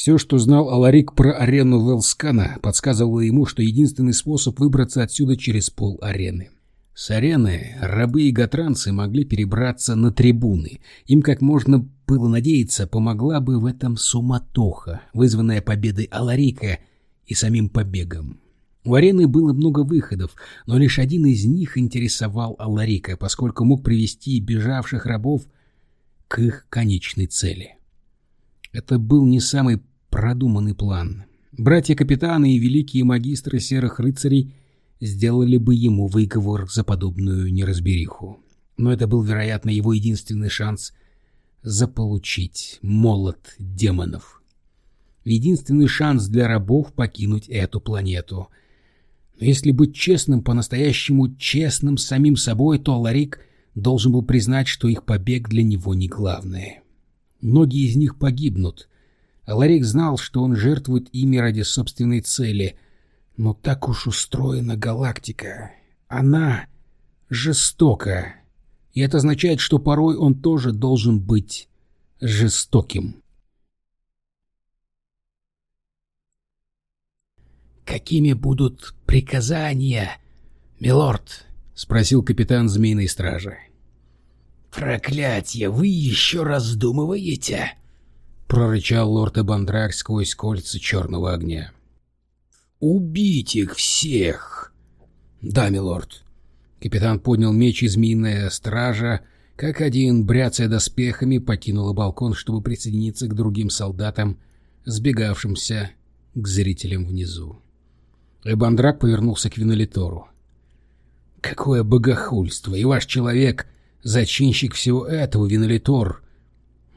Все, что знал Аларик про арену Велскана, подсказывало ему, что единственный способ выбраться отсюда через пол арены. С арены рабы и гатранцы могли перебраться на трибуны. Им, как можно было надеяться, помогла бы в этом суматоха, вызванная победой Аларика и самим побегом. У арены было много выходов, но лишь один из них интересовал Аларика, поскольку мог привести бежавших рабов к их конечной цели. Это был не самый продуманный план. Братья-капитаны и великие магистры серых рыцарей сделали бы ему выговор за подобную неразбериху. Но это был, вероятно, его единственный шанс заполучить молот демонов. Единственный шанс для рабов покинуть эту планету — но если быть честным, по-настоящему честным самим собой, то Ларик должен был признать, что их побег для него не главное. Многие из них погибнут. А Ларик знал, что он жертвует ими ради собственной цели. Но так уж устроена галактика. Она жестока. И это означает, что порой он тоже должен быть жестоким. «Какими будут приказания, милорд?» — спросил капитан Змеиной Стражи. «Проклятье, вы еще раздумываете?» — прорычал лорд Эбандрак сквозь кольца черного огня. «Убить их всех!» «Да, милорд». Капитан поднял меч, и Змеиная Стража, как один, бряцая доспехами, покинула балкон, чтобы присоединиться к другим солдатам, сбегавшимся к зрителям внизу. Эбандрак повернулся к Винолитору. «Какое богохульство! И ваш человек — зачинщик всего этого, Винолитор!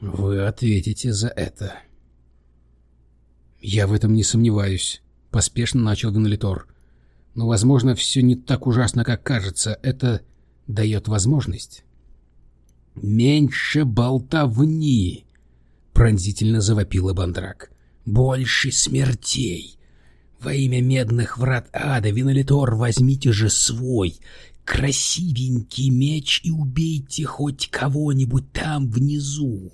Вы ответите за это!» «Я в этом не сомневаюсь», — поспешно начал Винолитор. «Но, возможно, все не так ужасно, как кажется. Это дает возможность». «Меньше болтовни!» — пронзительно завопил Эбандрак. «Больше смертей! Во имя медных врат ада, Винолитор, возьмите же свой красивенький меч и убейте хоть кого-нибудь там внизу.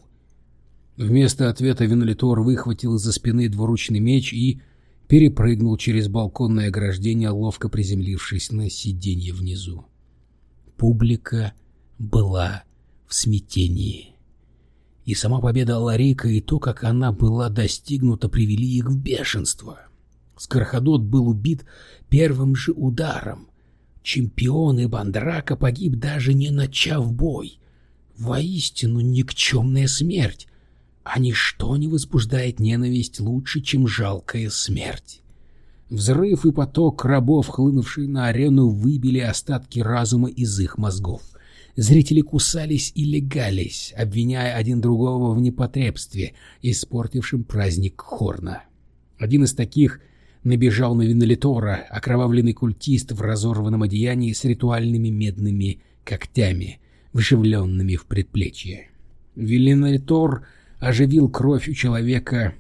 Вместо ответа Винолитор выхватил из-за спины двуручный меч и перепрыгнул через балконное ограждение, ловко приземлившись на сиденье внизу. Публика была в смятении. И сама победа Ларика и то, как она была достигнута, привели их в бешенство. Скорходот был убит первым же ударом. Чемпион и Бандрака погиб, даже не начав бой. Воистину никчемная смерть, а ничто не возбуждает ненависть лучше, чем жалкая смерть. Взрыв и поток рабов, хлынувший на арену, выбили остатки разума из их мозгов. Зрители кусались и легались, обвиняя один другого в непотребстве, испортившем праздник Хорна. Один из таких набежал на Винолитора, окровавленный культист в разорванном одеянии с ритуальными медными когтями, вживленными в предплечье. Винолитор оживил кровь у человека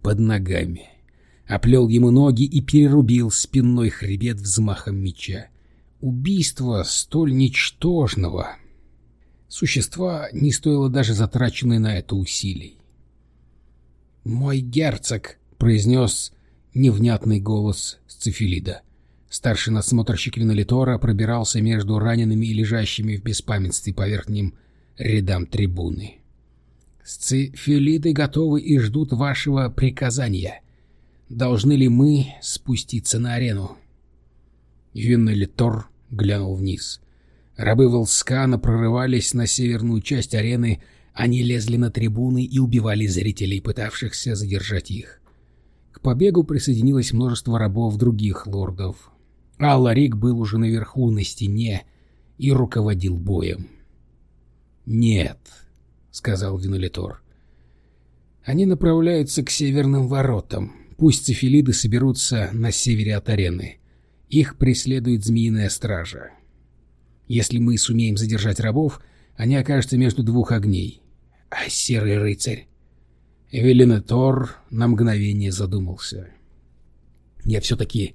под ногами, оплел ему ноги и перерубил спинной хребет взмахом меча. Убийство столь ничтожного существа не стоило даже затраченной на это усилий. «Мой герцог», — произнес невнятный голос Сцефилида. Старший надсмотрщик Винолитора пробирался между ранеными и лежащими в беспамятстве по верхним рядам трибуны. «Сцефилиды готовы и ждут вашего приказания. Должны ли мы спуститься на арену?» Винолитор глянул вниз. Рабы Волскана прорывались на северную часть арены, они лезли на трибуны и убивали зрителей, пытавшихся задержать их. К побегу присоединилось множество рабов других лордов. А Ларик был уже наверху на стене и руководил боем. «Нет», — сказал Винолитор. «Они направляются к северным воротам. Пусть цифилиды соберутся на севере от арены. Их преследует змеиная стража. Если мы сумеем задержать рабов, они окажутся между двух огней. А серый рыцарь Велинетор на мгновение задумался. «Я все-таки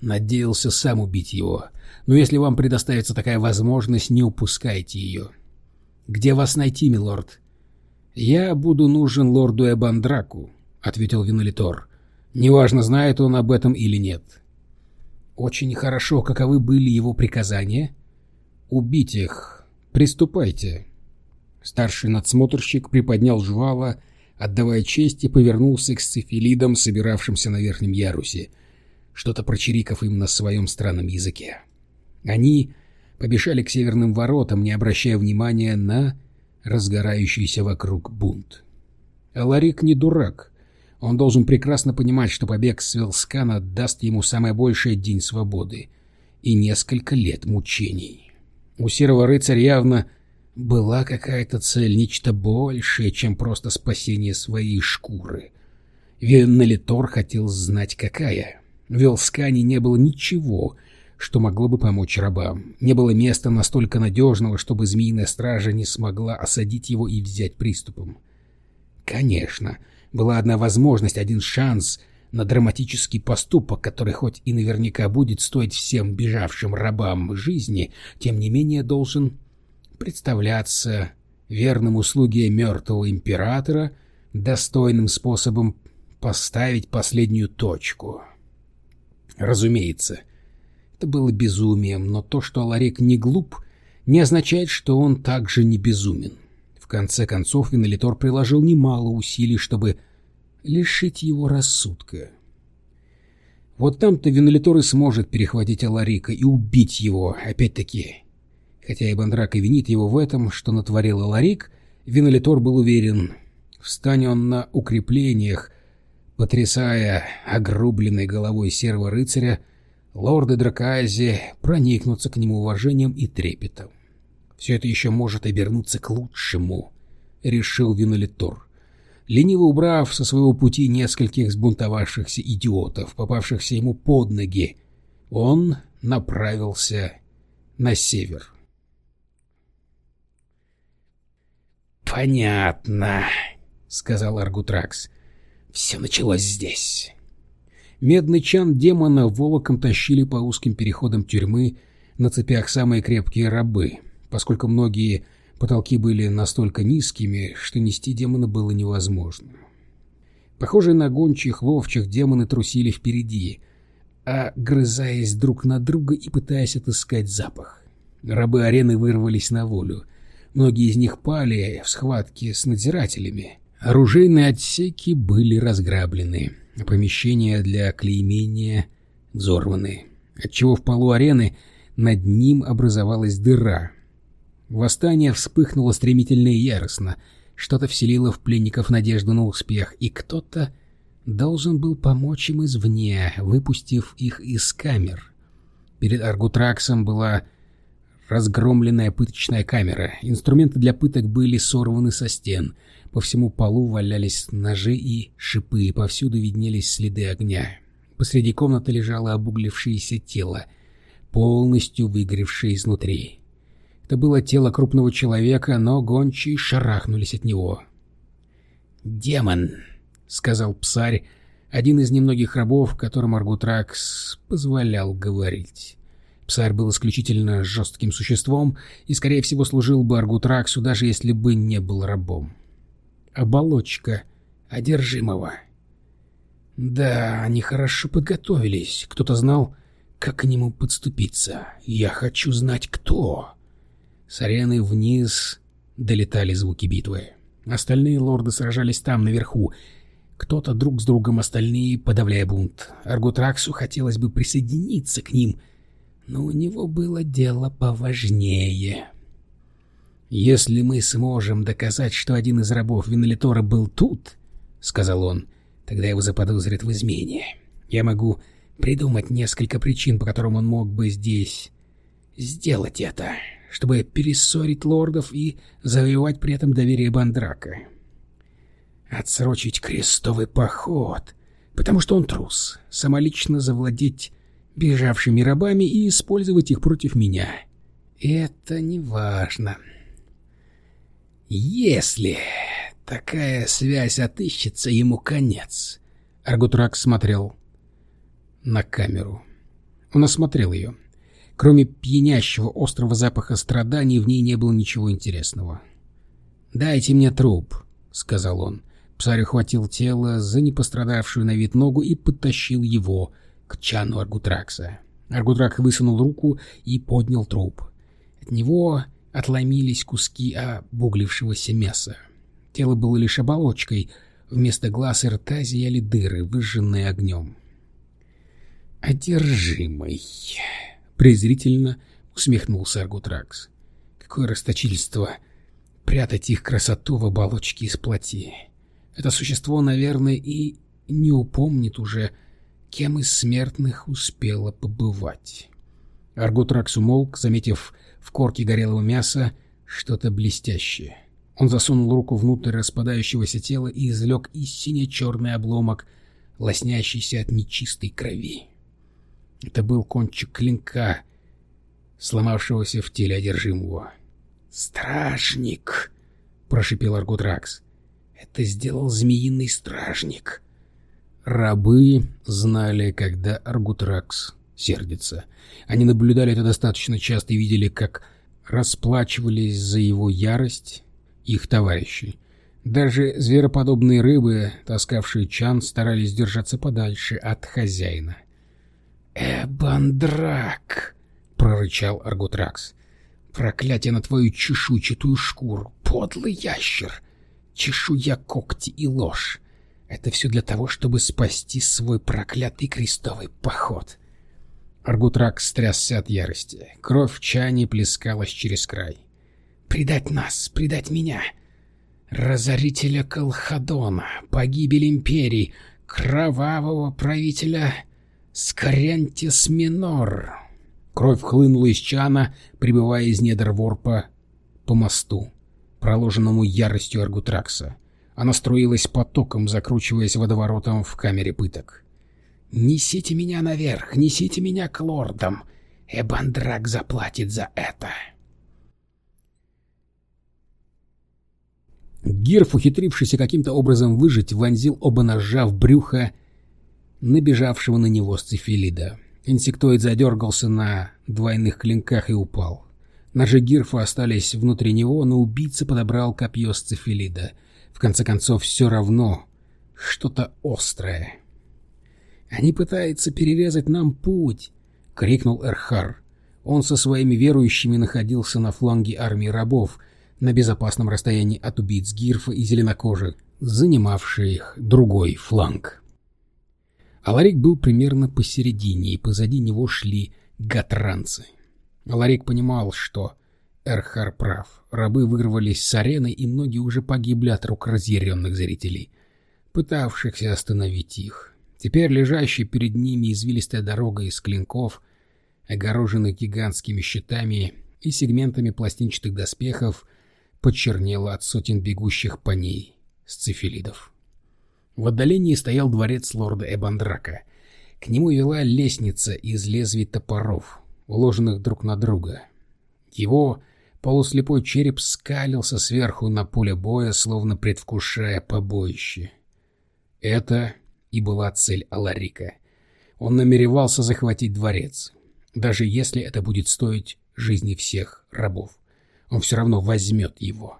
надеялся сам убить его, но если вам предоставится такая возможность, не упускайте ее. Где вас найти, милорд?» «Я буду нужен лорду Эбандраку. — ответил Винолитор. «Неважно, знает он об этом или нет». «Очень хорошо. Каковы были его приказания?» «Убить их. Приступайте». Старший надсмотрщик приподнял жвала, отдавая честь, и повернулся к сцефилидам, собиравшимся на верхнем ярусе, что-то прочириков им на своем странном языке. Они побежали к северным воротам, не обращая внимания на разгорающийся вокруг бунт. Аларик не дурак. Он должен прекрасно понимать, что побег с Велскана даст ему самое большее день свободы и несколько лет мучений. У серого рыцаря явно была какая-то цель, нечто большее, чем просто спасение своей шкуры. Веннелитор хотел знать, какая. В Велскане не было ничего, что могло бы помочь рабам. Не было места настолько надежного, чтобы змеиная стража не смогла осадить его и взять приступом. Конечно, была одна возможность, один шанс на драматический поступок, который хоть и наверняка будет стоить всем бежавшим рабам жизни, тем не менее должен представляться верным услуге мертвого императора достойным способом поставить последнюю точку. Разумеется, это было безумием, но то, что Аларик не глуп, не означает, что он также не безумен. В конце концов, Винолитор приложил немало усилий, чтобы лишить его рассудка. Вот там-то Винолитор и сможет перехватить Аларика и убить его, опять-таки. Хотя и Бандрак и винит его в этом, что натворил Аларик, Винолитор был уверен, встань он на укреплениях, потрясая огрубленной головой серого рыцаря, лорды Дракази проникнутся к нему уважением и трепетом. Все это еще может обернуться к лучшему, — решил Винолитор. Лениво убрав со своего пути нескольких сбунтовавшихся идиотов, попавшихся ему под ноги, он направился на север. «Понятно», — сказал Аргутракс. «Все началось здесь». Медный чан демона волоком тащили по узким переходам тюрьмы на цепях самые крепкие рабы, поскольку многие потолки были настолько низкими, что нести демона было невозможно. Похожие на гончих ловчих, демоны трусили впереди, а грызаясь друг на друга и пытаясь отыскать запах. Рабы арены вырвались на волю. Многие из них пали в схватке с надзирателями. Оружейные отсеки были разграблены помещения для клеймения взорваны, отчего в полу арены над ним образовалась дыра. Восстание вспыхнуло стремительно и яростно, что-то вселило в пленников надежду на успех, и кто-то должен был помочь им извне, выпустив их из камер. Перед Аргутраксом была разгромленная пыточная камера. Инструменты для пыток были сорваны со стен — по всему полу валялись ножи и шипы, повсюду виднелись следы огня. Посреди комнаты лежало обуглившееся тело, полностью выгоревшее изнутри. Это было тело крупного человека, но гончие шарахнулись от него. «Демон!» — сказал псарь, один из немногих рабов, которым Аргутракс позволял говорить. Псарь был исключительно жестким существом и, скорее всего, служил бы Аргутраксу, даже если бы не был рабом оболочка одержимого. Да, они хорошо подготовились. Кто-то знал, как к нему подступиться. Я хочу знать, кто. С арены вниз долетали звуки битвы. Остальные лорды сражались там, наверху. Кто-то друг с другом, остальные, подавляя бунт. Аргутраксу хотелось бы присоединиться к ним, но у него было дело поважнее. «Если мы сможем доказать, что один из рабов Винолитора был тут, — сказал он, — тогда его заподозрят в измене. Я могу придумать несколько причин, по которым он мог бы здесь сделать это, чтобы перессорить лордов и завоевать при этом доверие Бандрака. Отсрочить крестовый поход, потому что он трус, самолично завладеть бежавшими рабами и использовать их против меня. Это не важно. Если такая связь отыщется, ему конец. Аргутрак смотрел на камеру. Он осмотрел ее. Кроме пьянящего острого запаха страданий, в ней не было ничего интересного. «Дайте мне труп», — сказал он. Псарь ухватил тело за непострадавшую на вид ногу и подтащил его к чану Аргутракса. Аргутрак высунул руку и поднял труп. От него отломились куски обуглившегося мяса. Тело было лишь оболочкой, вместо глаз и рта зияли дыры, выжженные огнем. «Одержимый!» — презрительно усмехнулся Аргутракс. «Какое расточительство прятать их красоту в оболочке из плоти! Это существо, наверное, и не упомнит уже, кем из смертных успело побывать». Аргутракс умолк, заметив в корке горелого мяса что-то блестящее. Он засунул руку внутрь распадающегося тела и извлек из сине-черный обломок, лоснящийся от нечистой крови. Это был кончик клинка, сломавшегося в теле одержимого. «Стражник!» — прошипел Аргутракс. «Это сделал змеиный стражник!» Рабы знали, когда Аргутракс сердится. Они наблюдали это достаточно часто и видели, как расплачивались за его ярость их товарищи. Даже звероподобные рыбы, таскавшие чан, старались держаться подальше от хозяина. «Эбандрак!» — прорычал Аргутракс. «Проклятие на твою чешуйчатую шкуру, подлый ящер! Чешуя, когти и ложь! Это все для того, чтобы спасти свой проклятый крестовый поход!» Аргутрак стрясся от ярости. Кровь в чане плескалась через край. «Предать нас, предать меня! Разорителя Колхадона, погибель империи, кровавого правителя Скорянтис Минор!» Кровь хлынула из чана, прибывая из недр ворпа по мосту, проложенному яростью Аргутракса. Она струилась потоком, закручиваясь водоворотом в камере пыток. «Несите меня наверх, несите меня к лордам. Эбандрак заплатит за это». Гирф, ухитрившийся каким-то образом выжить, вонзил оба ножа в брюхо набежавшего на него сцефилида. Инсектоид задергался на двойных клинках и упал. Ножи Гирфа остались внутри него, но убийца подобрал копье сцефилида. В конце концов, все равно что-то острое. «Они пытаются перерезать нам путь!» — крикнул Эрхар. Он со своими верующими находился на фланге армии рабов, на безопасном расстоянии от убийц Гирфа и Зеленокожих, занимавших другой фланг. Аларик был примерно посередине, и позади него шли гатранцы. Аларик понимал, что Эрхар прав. Рабы вырвались с арены, и многие уже погибли от рук разъяренных зрителей, пытавшихся остановить их. Теперь лежащая перед ними извилистая дорога из клинков, огороженных гигантскими щитами и сегментами пластинчатых доспехов, почернела от сотен бегущих по ней сцефилидов. В отдалении стоял дворец лорда Эбандрака. К нему вела лестница из лезвий топоров, уложенных друг на друга. Его полуслепой череп скалился сверху на поле боя, словно предвкушая побоище. Это и была цель Аларика. Он намеревался захватить дворец, даже если это будет стоить жизни всех рабов. Он все равно возьмет его.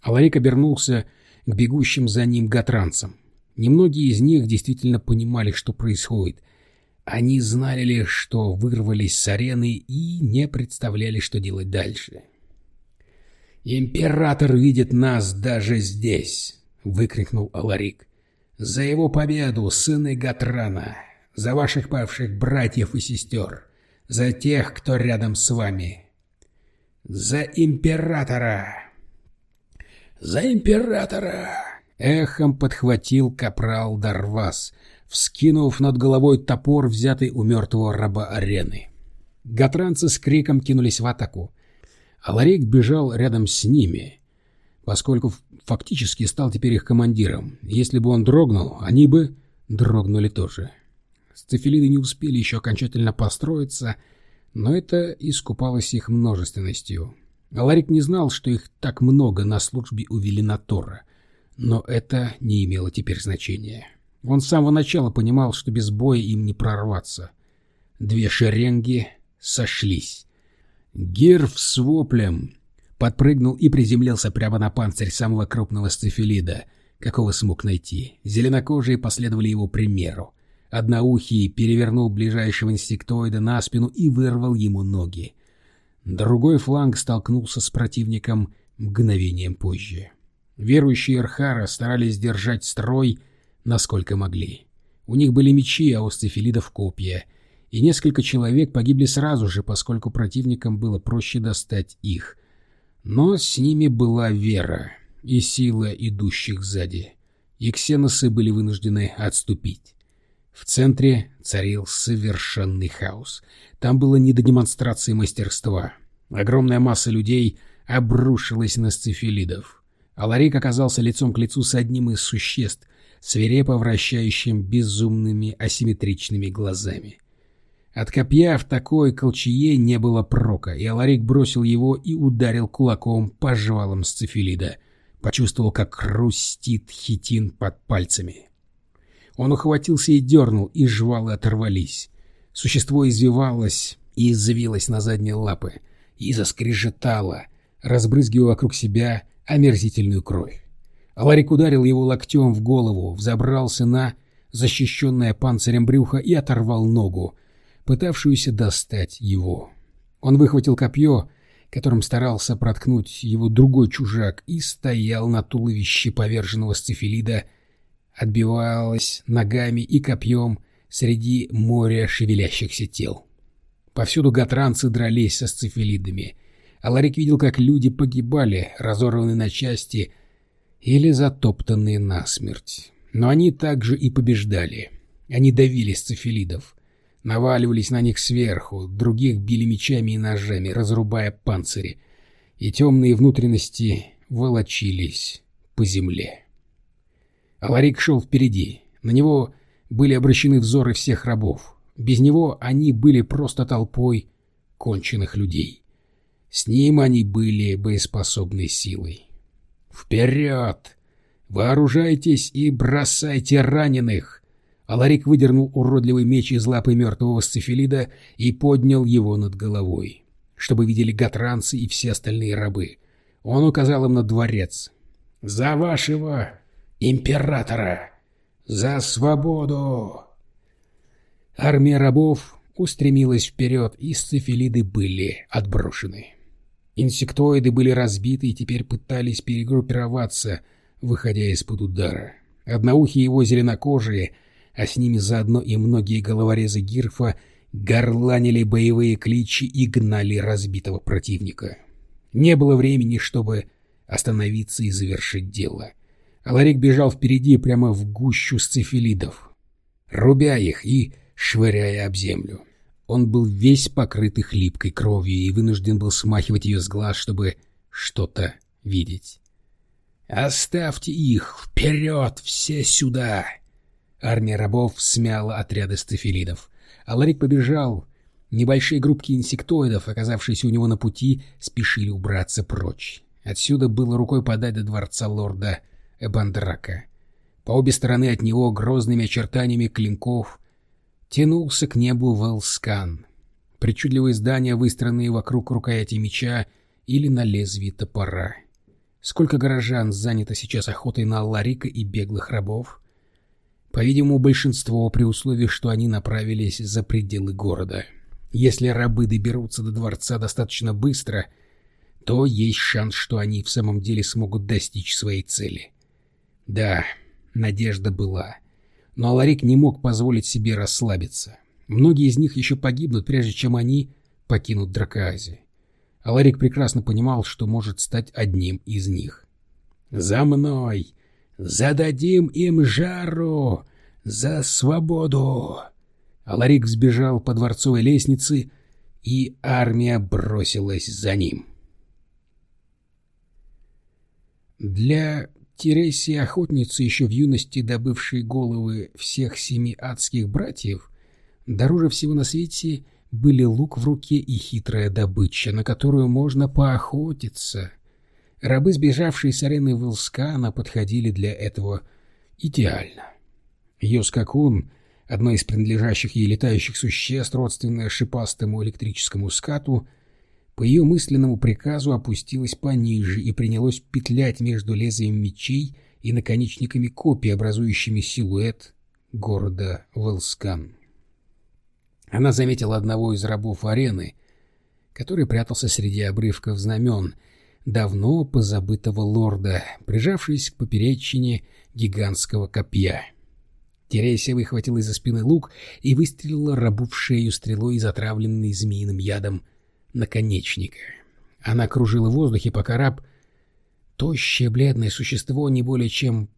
Аларик обернулся к бегущим за ним гатранцам. Немногие из них действительно понимали, что происходит. Они знали лишь, что вырвались с арены и не представляли, что делать дальше. «Император видит нас даже здесь!» — выкрикнул Аларик. За его победу, сыны Гатрана! За ваших павших братьев и сестер! За тех, кто рядом с вами! За императора!» «За императора!» — эхом подхватил капрал Дарвас, вскинув над головой топор, взятый у мертвого раба арены. Гатранцы с криком кинулись в атаку. Аларик бежал рядом с ними, поскольку фактически стал теперь их командиром. Если бы он дрогнул, они бы дрогнули тоже. Сцефилиды не успели еще окончательно построиться, но это искупалось их множественностью. Аларик не знал, что их так много на службе у Велинатора, но это не имело теперь значения. Он с самого начала понимал, что без боя им не прорваться. Две шеренги сошлись. Герв с воплем подпрыгнул и приземлился прямо на панцирь самого крупного сцефилида, какого смог найти. Зеленокожие последовали его примеру. Одноухий перевернул ближайшего инсектоида на спину и вырвал ему ноги. Другой фланг столкнулся с противником мгновением позже. Верующие Эрхара старались держать строй, насколько могли. У них были мечи, а у сцефилидов копья, и несколько человек погибли сразу же, поскольку противникам было проще достать их. Но с ними была вера и сила идущих сзади, и ксеносы были вынуждены отступить. В центре царил совершенный хаос. Там было не до демонстрации мастерства. Огромная масса людей обрушилась на сцефилидов. Аларик оказался лицом к лицу с одним из существ, свирепо вращающим безумными асимметричными глазами. От копья в такой колчее не было прока, и Аларик бросил его и ударил кулаком по жвалам сцефилида. Почувствовал, как хрустит хитин под пальцами. Он ухватился и дернул, и жвалы оторвались. Существо извивалось и извилось на задние лапы, и заскрежетало, разбрызгивая вокруг себя омерзительную кровь. Аларик ударил его локтем в голову, взобрался на защищенное панцирем брюхо и оторвал ногу, пытавшуюся достать его. Он выхватил копье, которым старался проткнуть его другой чужак, и стоял на туловище поверженного сцефилида, отбивалась ногами и копьем среди моря шевелящихся тел. Повсюду гатранцы дрались со сцефилидами, а Ларик видел, как люди погибали, разорванные на части или затоптанные насмерть. Но они также и побеждали. Они давили сцефилидов, наваливались на них сверху, других били мечами и ножами, разрубая панцири, и темные внутренности волочились по земле. Аларик шел впереди. На него были обращены взоры всех рабов. Без него они были просто толпой конченых людей. С ним они были боеспособной силой. «Вперед! Вооружайтесь и бросайте раненых!» Аларик выдернул уродливый меч из лапы мертвого сцефилида и поднял его над головой, чтобы видели гатранцы и все остальные рабы. Он указал им на дворец. «За вашего императора! За свободу!» Армия рабов устремилась вперед, и сцефилиды были отброшены. Инсектоиды были разбиты и теперь пытались перегруппироваться, выходя из-под удара. Одноухие его зеленокожие, а с ними заодно и многие головорезы Гирфа, горланили боевые кличи и гнали разбитого противника. Не было времени, чтобы остановиться и завершить дело. Аларик бежал впереди прямо в гущу сцефилидов, рубя их и швыряя об землю. Он был весь покрытый хлипкой кровью и вынужден был смахивать ее с глаз, чтобы что-то видеть. «Оставьте их! Вперед! Все сюда!» Армия рабов смяла отряды стафилидов. А Ларик побежал. Небольшие группки инсектоидов, оказавшиеся у него на пути, спешили убраться прочь. Отсюда было рукой подать до дворца лорда Эбандрака. По обе стороны от него грозными очертаниями клинков тянулся к небу Велскан. Причудливые здания, выстроенные вокруг рукояти меча или на лезвии топора. Сколько горожан занято сейчас охотой на Алларика и беглых рабов? По-видимому, большинство при условии, что они направились за пределы города. Если рабы доберутся до дворца достаточно быстро, то есть шанс, что они в самом деле смогут достичь своей цели. Да, надежда была. Но Аларик не мог позволить себе расслабиться. Многие из них еще погибнут, прежде чем они покинут Дракоази. Аларик прекрасно понимал, что может стать одним из них. «За мной! Зададим им жару! За свободу!» Аларик взбежал по дворцовой лестнице, и армия бросилась за ним. Для Тересии охотницы, еще в юности добывшей головы всех семи адских братьев, дороже всего на свете были лук в руке и хитрая добыча, на которую можно поохотиться. Рабы, сбежавшие с арены Вилскана, подходили для этого идеально. Йоскакун, одно из принадлежащих ей летающих существ, родственное шипастому электрическому скату, — по ее мысленному приказу опустилась пониже и принялась петлять между лезвием мечей и наконечниками копий, образующими силуэт города Велскан. Она заметила одного из рабов арены, который прятался среди обрывков знамен давно позабытого лорда, прижавшись к поперечине гигантского копья. Тересия выхватила из-за спины лук и выстрелила рабу в шею стрелой из отравленной змеиным ядом наконечника. Она кружила в воздухе, пока раб, тощее бледное существо, не более чем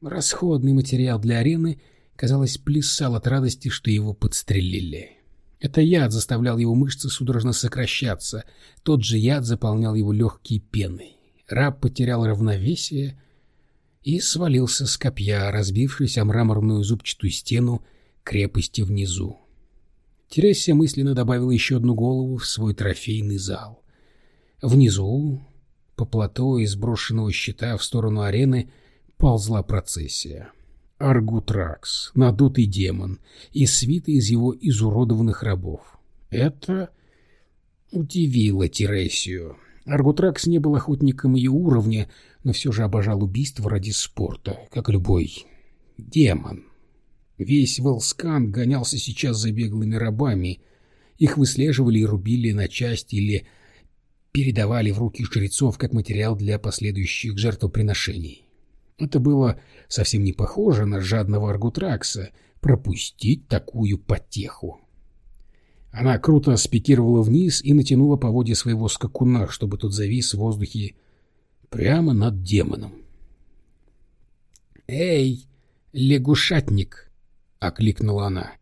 расходный материал для арены, казалось, плясал от радости, что его подстрелили. Это яд заставлял его мышцы судорожно сокращаться, тот же яд заполнял его легкие пеной. Раб потерял равновесие и свалился с копья, разбившись о мраморную зубчатую стену крепости внизу. Тересия мысленно добавила еще одну голову в свой трофейный зал. Внизу, по плато из брошенного щита в сторону арены, ползла процессия. Аргутракс, надутый демон, и свита из его изуродованных рабов. Это удивило Тересию. Аргутракс не был охотником ее уровня, но все же обожал убийство ради спорта, как любой демон. Весь Волскан гонялся сейчас за беглыми рабами. Их выслеживали и рубили на части или передавали в руки жрецов как материал для последующих жертвоприношений. Это было совсем не похоже на жадного аргутракса пропустить такую потеху. Она круто спикировала вниз и натянула по воде своего скакуна, чтобы тот завис в воздухе прямо над демоном. «Эй, лягушатник!» — окликнула она.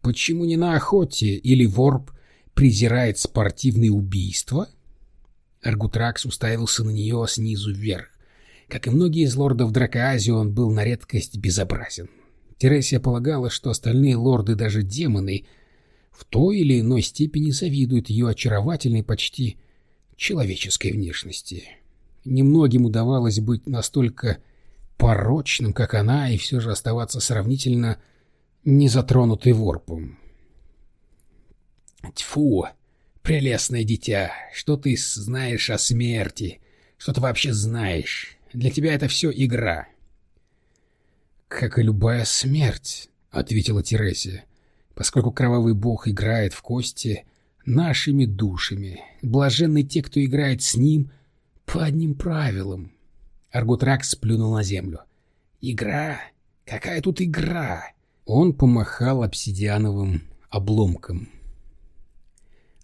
«Почему не на охоте или ворп презирает спортивные убийства?» Аргутракс уставился на нее снизу вверх. Как и многие из лордов Дракоазии, он был на редкость безобразен. Тересия полагала, что остальные лорды, даже демоны, в той или иной степени завидуют ее очаровательной, почти человеческой внешности. Немногим удавалось быть настолько порочным, как она, и все же оставаться сравнительно незатронутой ворпом. «Тьфу, прелестное дитя, что ты знаешь о смерти? Что ты вообще знаешь? Для тебя это все игра. «Как и любая смерть», — ответила Тересия, «поскольку кровавый бог играет в кости нашими душами. Блаженны те, кто играет с ним по одним правилам». Аргутрак сплюнул на землю. «Игра? Какая тут игра?» Он помахал обсидиановым обломком,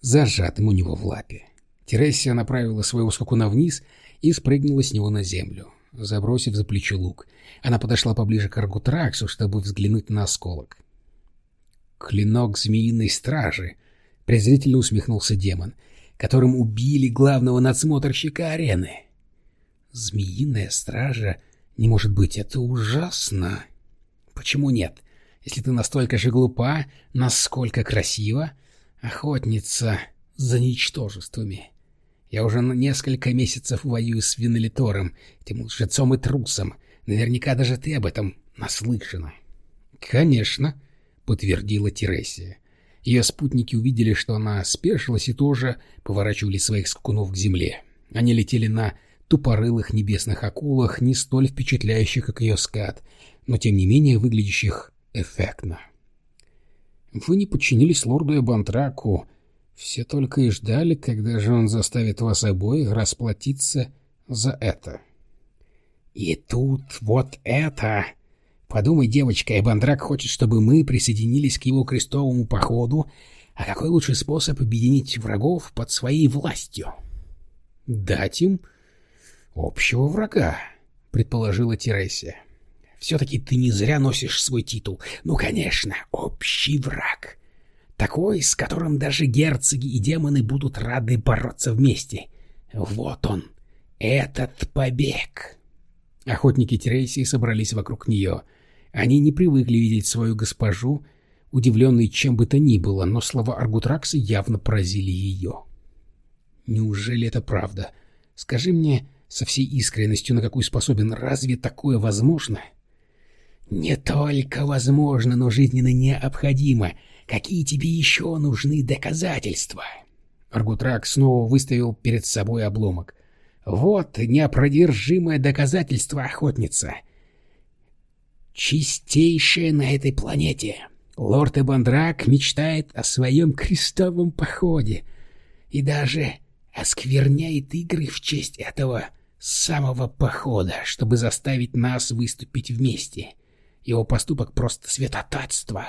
зажатым у него в лапе. Тересия направила своего скакуна вниз и спрыгнула с него на землю, забросив за плечо лук. Она подошла поближе к Аргутраксу, чтобы взглянуть на осколок. «Клинок змеиной стражи», — презрительно усмехнулся демон, которым убили главного надсмотрщика арены. «Змеиная стража? Не может быть, это ужасно!» «Почему нет? Если ты настолько же глупа, насколько красива, охотница за ничтожествами». Я уже несколько месяцев воюю с Винолитором, этим лжецом и трусом. Наверняка даже ты об этом наслышана. — Конечно, — подтвердила Тересия. Ее спутники увидели, что она спешилась и тоже поворачивали своих скакунов к земле. Они летели на тупорылых небесных акулах, не столь впечатляющих, как ее скат, но тем не менее выглядящих эффектно. Вы не подчинились лорду Эбантраку, все только и ждали, когда же он заставит вас обоих расплатиться за это. И тут вот это... Подумай, девочка, Эбандрак хочет, чтобы мы присоединились к его крестовому походу, а какой лучший способ объединить врагов под своей властью? Дать им общего врага, предположила Тересия. Все-таки ты не зря носишь свой титул. Ну, конечно, общий враг. Такой, с которым даже герцоги и демоны будут рады бороться вместе. Вот он, этот побег. Охотники Тересии собрались вокруг нее. Они не привыкли видеть свою госпожу, удивленной чем бы то ни было, но слова Аргутракса явно поразили ее. «Неужели это правда? Скажи мне со всей искренностью, на какую способен, разве такое возможно?» «Не только возможно, но жизненно необходимо. Какие тебе еще нужны доказательства?» Аргутрак снова выставил перед собой обломок. Вот неопровержимое доказательство, охотница. Чистейшее на этой планете. Лорд Эбандрак мечтает о своем крестовом походе и даже оскверняет игры в честь этого самого похода, чтобы заставить нас выступить вместе. Его поступок просто святотатство.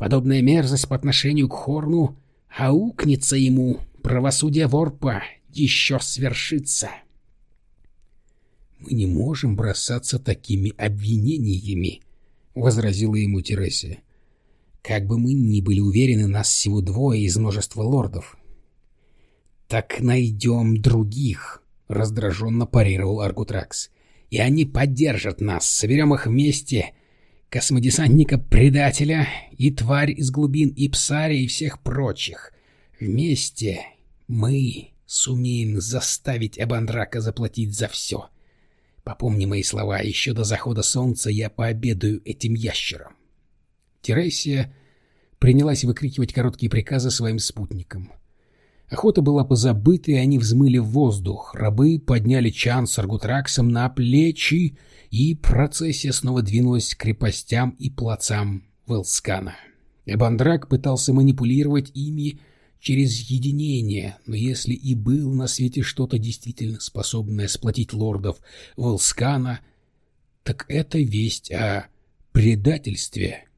Подобная мерзость по отношению к Хорну аукнется ему. Правосудие Ворпа еще свершится. «Мы не можем бросаться такими обвинениями», — возразила ему Тересия. «Как бы мы ни были уверены, нас всего двое из множества лордов». «Так найдем других», — раздраженно парировал Аргутракс. «И они поддержат нас, соберем их вместе, космодесантника-предателя и тварь из глубин и псаря и всех прочих. Вместе мы сумеем заставить Эбандрака заплатить за все». Попомни мои слова, еще до захода солнца я пообедаю этим ящером. Тересия принялась выкрикивать короткие приказы своим спутникам. Охота была позабыта, и они взмыли в воздух. Рабы подняли чан с аргутраксом на плечи, и процессия снова двинулась к крепостям и плацам Велскана. Эбандрак пытался манипулировать ими, через единение, но если и был на свете что-то действительно способное сплотить лордов Волскана, так это весть о предательстве